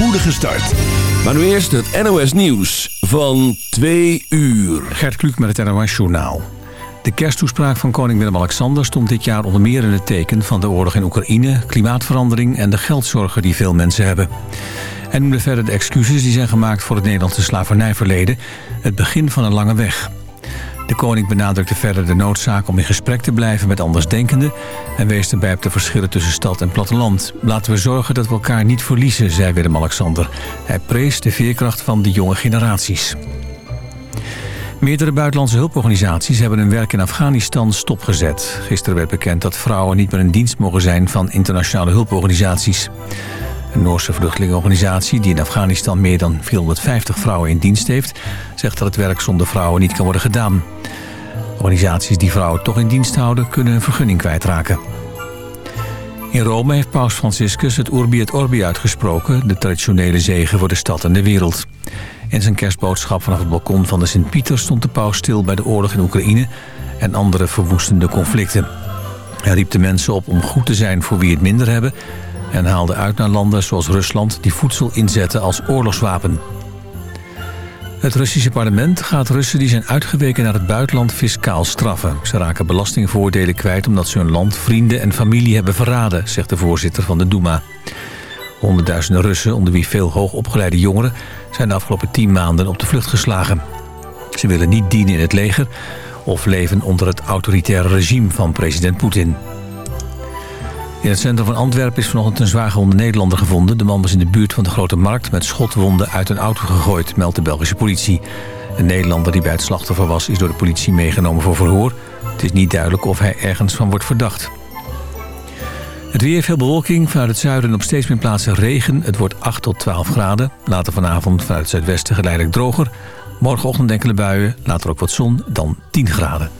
spoedige start. Maar nu eerst het NOS Nieuws van 2 uur. Gert Kluk met het NOS Journaal. De kersttoespraak van koning Willem-Alexander stond dit jaar onder meer in het teken van de oorlog in Oekraïne, klimaatverandering en de geldzorgen die veel mensen hebben. Hij noemde verder de excuses die zijn gemaakt voor het Nederlandse slavernijverleden, het begin van een lange weg. De koning benadrukte verder de noodzaak om in gesprek te blijven met andersdenkenden... en wees erbij op de verschillen tussen stad en platteland. Laten we zorgen dat we elkaar niet verliezen, zei Willem-Alexander. Hij prees de veerkracht van de jonge generaties. Meerdere buitenlandse hulporganisaties hebben hun werk in Afghanistan stopgezet. Gisteren werd bekend dat vrouwen niet meer in dienst mogen zijn van internationale hulporganisaties. Een Noorse vluchtelingenorganisatie die in Afghanistan meer dan 450 vrouwen in dienst heeft... zegt dat het werk zonder vrouwen niet kan worden gedaan. Organisaties die vrouwen toch in dienst houden kunnen een vergunning kwijtraken. In Rome heeft paus Franciscus het Urbi et Orbi uitgesproken... de traditionele zegen voor de stad en de wereld. In zijn kerstboodschap vanaf het balkon van de Sint-Pieter... stond de paus stil bij de oorlog in Oekraïne... en andere verwoestende conflicten. Hij riep de mensen op om goed te zijn voor wie het minder hebben en haalde uit naar landen zoals Rusland die voedsel inzetten als oorlogswapen. Het Russische parlement gaat Russen die zijn uitgeweken naar het buitenland fiscaal straffen. Ze raken belastingvoordelen kwijt omdat ze hun land, vrienden en familie hebben verraden, zegt de voorzitter van de Duma. Honderdduizenden Russen, onder wie veel hoogopgeleide jongeren, zijn de afgelopen tien maanden op de vlucht geslagen. Ze willen niet dienen in het leger of leven onder het autoritaire regime van president Poetin. In het centrum van Antwerpen is vanochtend een zwaargewonde Nederlander gevonden. De man was in de buurt van de Grote Markt met schotwonden uit een auto gegooid, meldt de Belgische politie. Een Nederlander die bij het slachtoffer was, is door de politie meegenomen voor verhoor. Het is niet duidelijk of hij ergens van wordt verdacht. Het weer, veel bewolking. Vanuit het zuiden op steeds meer plaatsen regen. Het wordt 8 tot 12 graden. Later vanavond vanuit het zuidwesten geleidelijk droger. Morgenochtend enkele buien, later ook wat zon, dan 10 graden.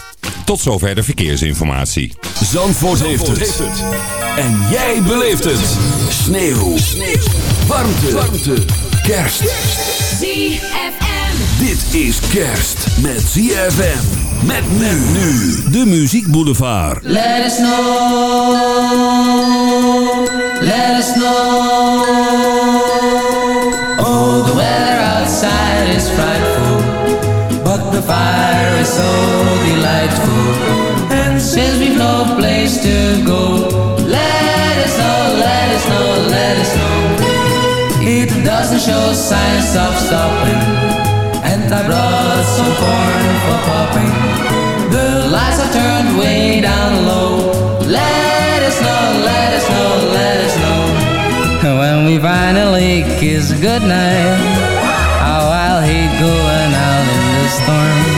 Tot zover de verkeersinformatie. Zandvoort, heeft, het. En jij beleeft het. Sneeuw. Sneeuw. Warmte. Warmte. Kerst. ZFM. Dit is kerst met ZFM. Met men nu. De Muziek Boulevard. Let us know. Let us know. Oh, the weather outside is frightful. But the fire is so to go, let us know, let us know, let us know. It doesn't show signs of stopping. And I brought some corn for popping. The lights are turned way down low. Let us know, let us know, let us know. When we finally kiss goodnight, how I'll hate going out in the storm.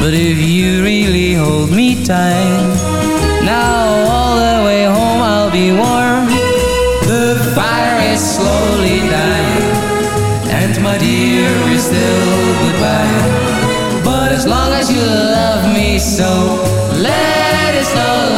But if you really hold me tight, now all the way home I'll be warm. The fire is slowly dying, and my dear is still goodbye. But as long as you love me so, let us know,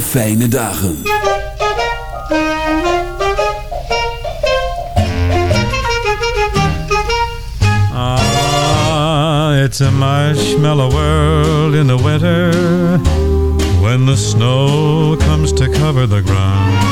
fijne dagen. Ah, it's a marshmallow world in the winter When the snow comes to cover the ground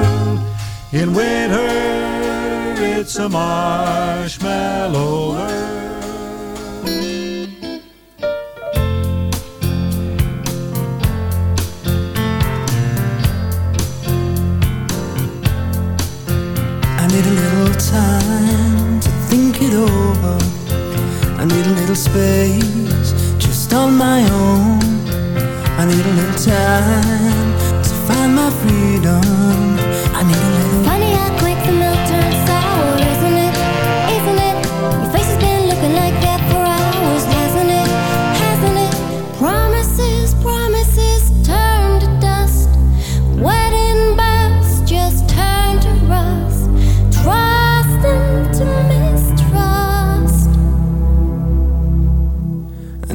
In winter, it's a marshmallow. time to think it over. I need a little space just on my own. I need a little time to find my freedom.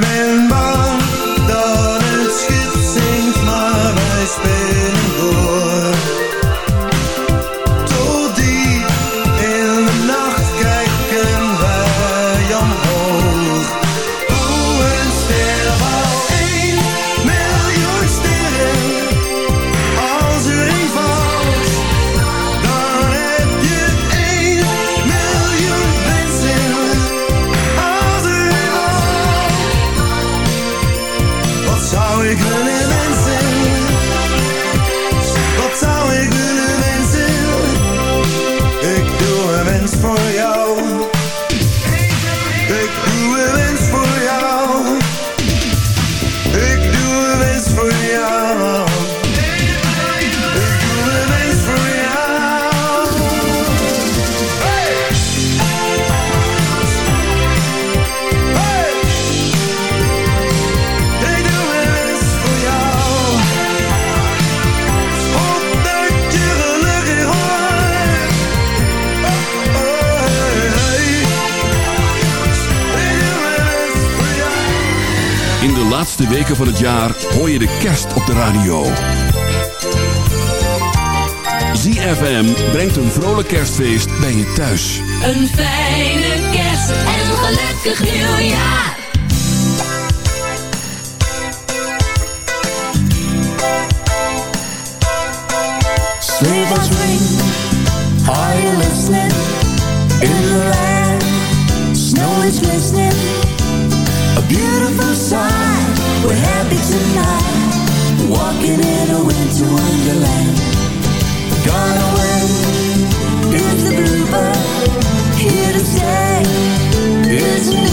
I've been by van het jaar hoor je de kerst op de radio. ZFM brengt een vrolijk kerstfeest bij je thuis. Een fijne kerst en een gelukkig nieuwjaar. Sleigh bells ring, are you listening? In the land, snow is glistening. A beautiful sight, we're happy tonight. Walking in a winter wonderland. Gone away is the bluebird, here to stay is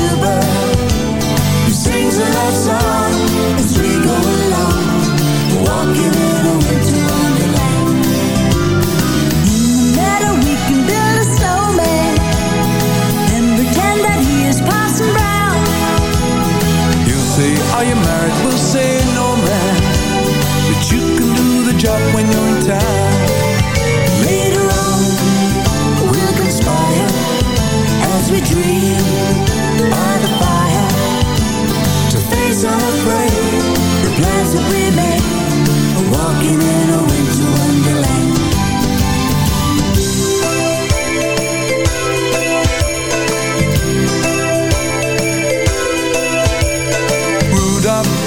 married? We'll say, no man But you can do the job when you're in town Later on, we'll conspire As we dream by the fire To face unafraid The plans that we made Walking in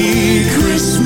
foggy Christmas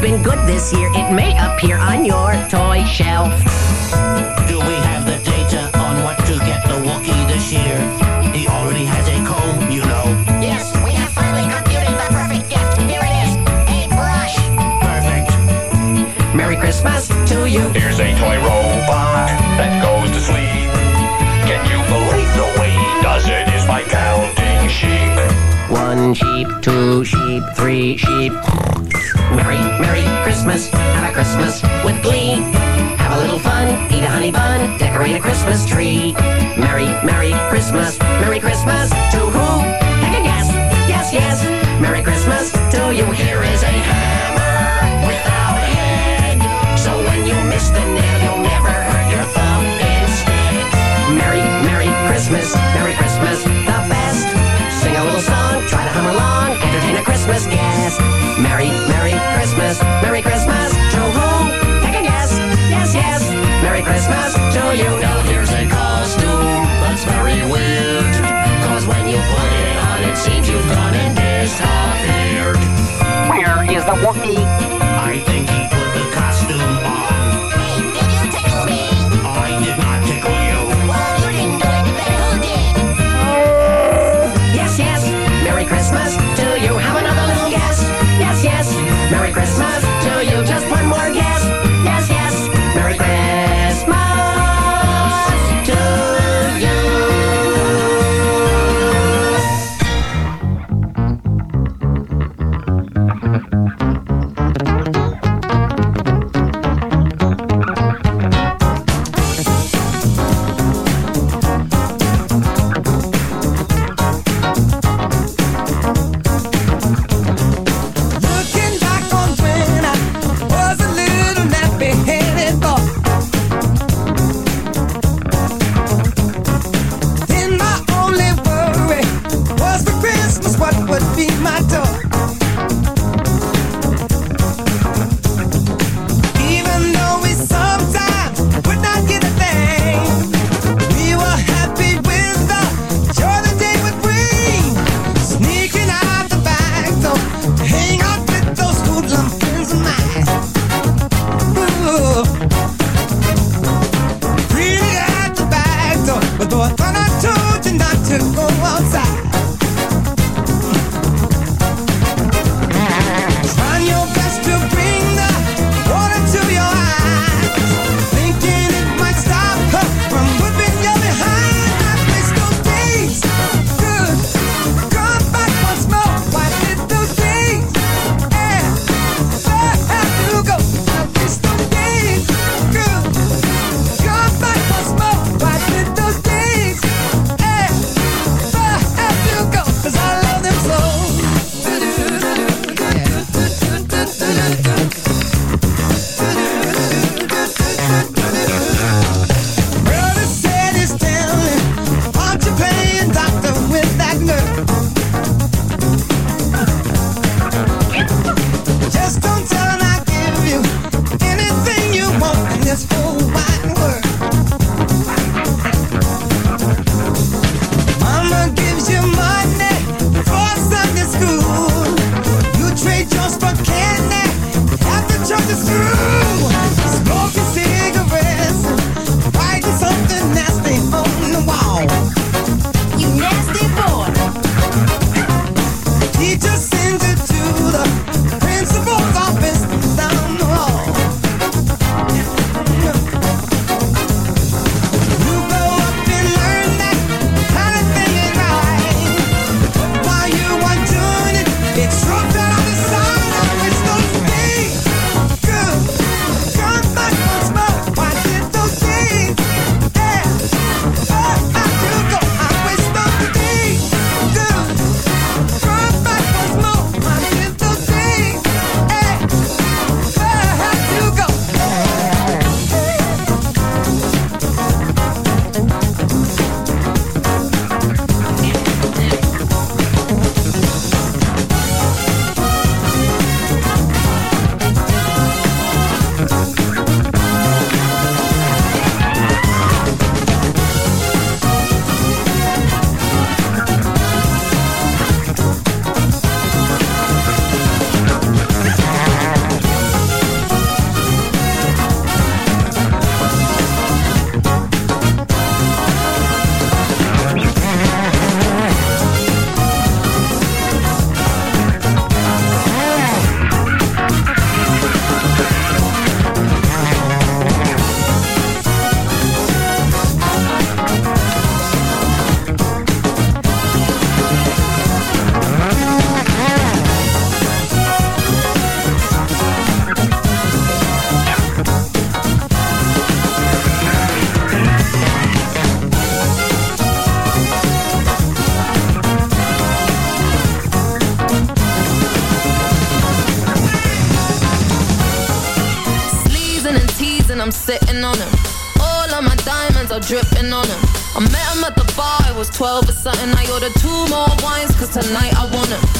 you've been good this year, it may appear on your toy shelf. Do we have the data on what to get the Wookiee this year? He already has a comb, you know. Yes, we have finally computed the perfect gift. Here it is, a brush. Perfect. Merry Christmas to you. Here's a toy robot that goes to sleep. Can you believe the way he does it is by counting sheep? One sheep, two sheep, three sheep. Merry, Merry Christmas, have a Christmas with glee. Have a little fun, eat a honey bun, decorate a Christmas tree. Merry, Merry Christmas, Merry Christmas to who? Heck and yes, yes, yes. Merry Christmas to you. Here is a hammer without a head. So when you miss the nail, you'll never Christmas guest. Merry, Merry Christmas, Merry Christmas to who? Heck and yes, yes, yes. Merry Christmas to you. Now here's a costume that's very weird. Cause when you put it on, it seems you've gone and disappeared. Where is the Wookiee? I think he put the costume on. Yeah. Sitting on him. All of my diamonds are dripping on him. I met him at the bar, I was 12 or something. I ordered two more wines, cause tonight I want him.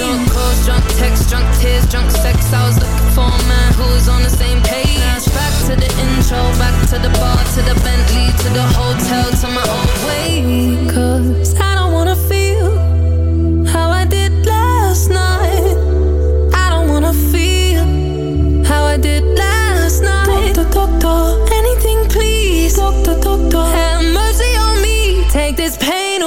Drunk calls, drunk texts, drunk tears, drunk sex. I was looking for a man who was on the same page. Back to the intro, back to the bar, to the Bentley, to the hotel, to my old way. Cause I don't wanna feel how I did last night. I don't wanna feel how I did last night. Doctor, doctor, anything please. Doctor, doctor, have mercy on me. Take this pain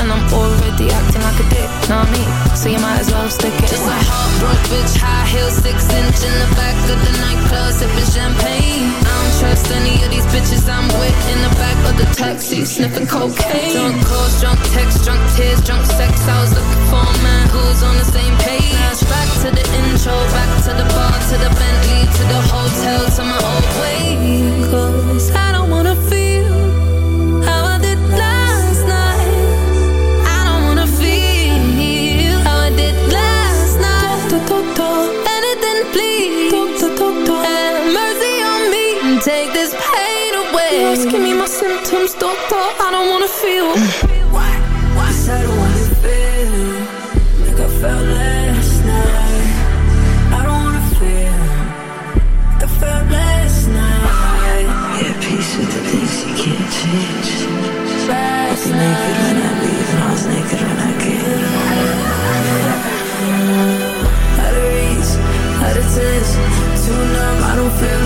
And I'm already acting like a dick, know what I mean? So you might as well stick it Just a heartbroken bitch, high heels, six inch in the back of the nightclub, sipping champagne. I don't trust any of these bitches I'm with in the back of the taxi, sniffing cocaine. Drunk calls, drunk texts, drunk tears, drunk sex. I was looking for a man who's on the same page. Back to the intro, back to the bar, to the Bentley, to the hotel, to my old way. Cause I my symptoms, doctor. I don't wanna feel. Why? Why? I don't wanna feel like I felt last night. I don't wanna feel like I felt last night. Yeah, peace with the things you can't change. I was naked when I leave, and I was naked when I came. Out of reach, out of touch, too numb, I don't feel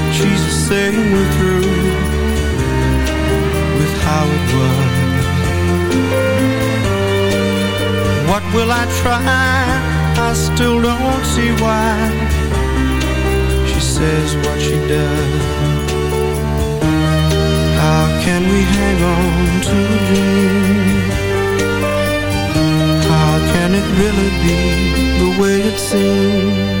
She's saying we're through with how it was. What will I try? I still don't see why She says what she does How can we hang on to a dream? How can it really be the way it seems?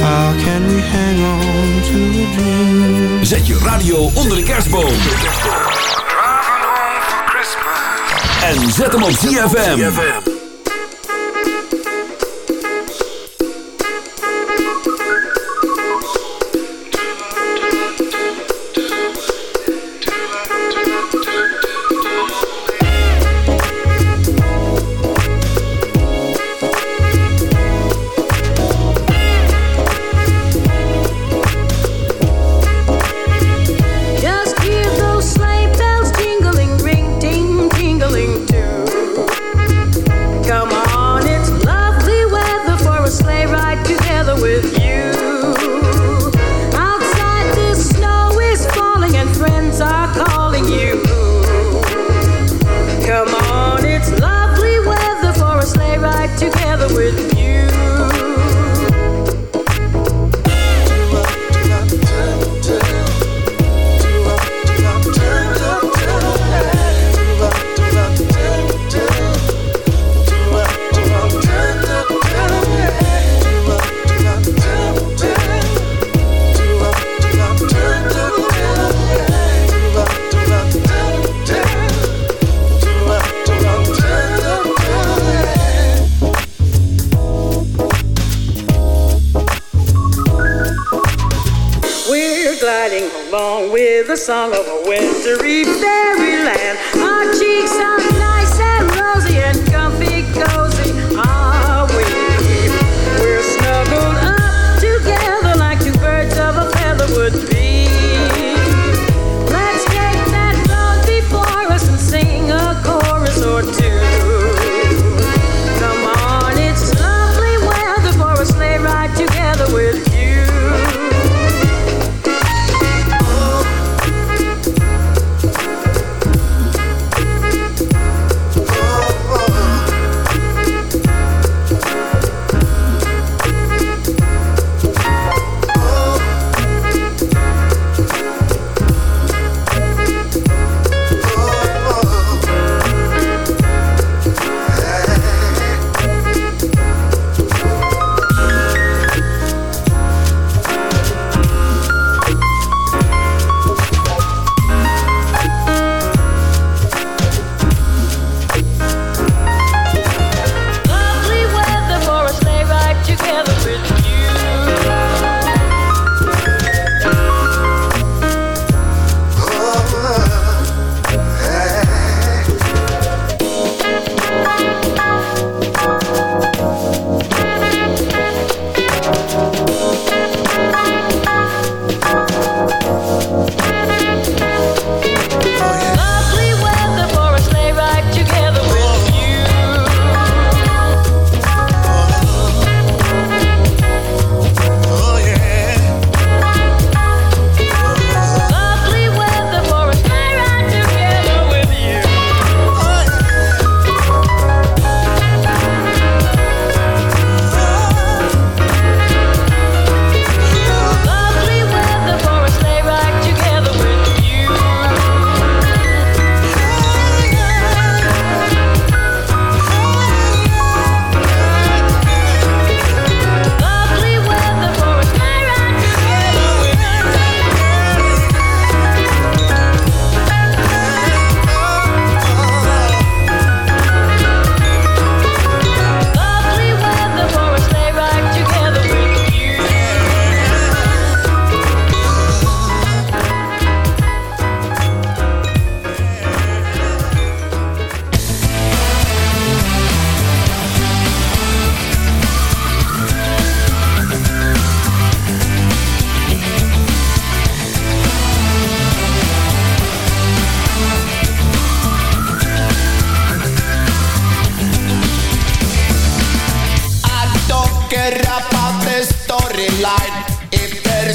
How can we hang on to a dream? Zet je radio onder de kerstboom. En zet hem op ZFM. Song of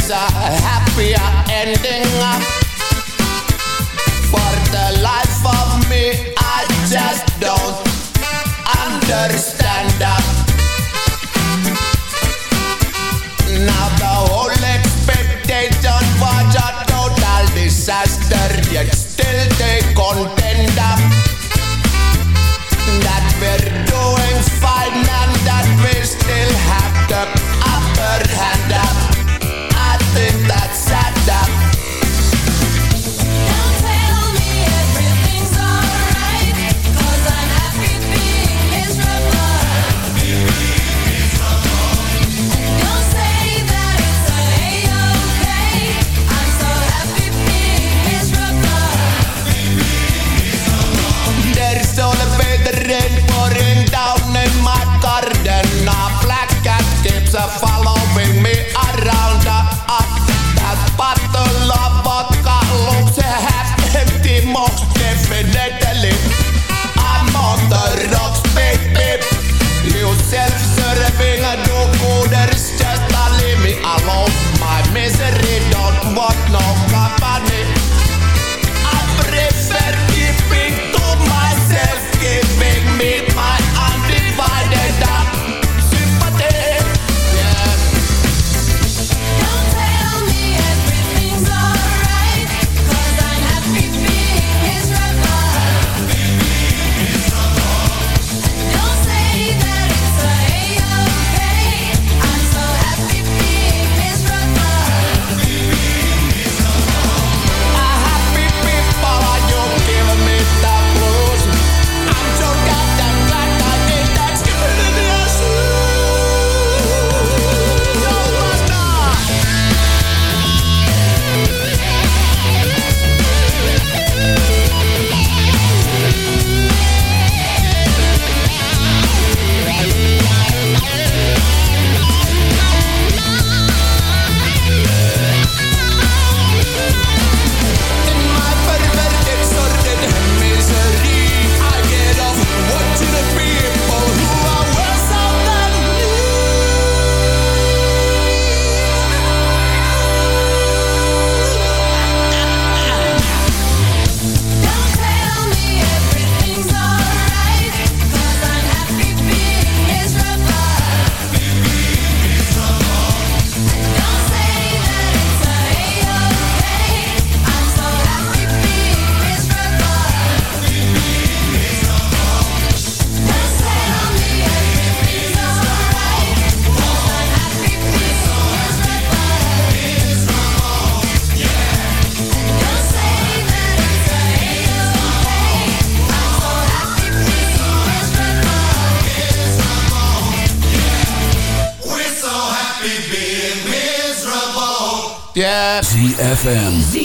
is a happier ending. For the life of me, I just don't understand. ZFM.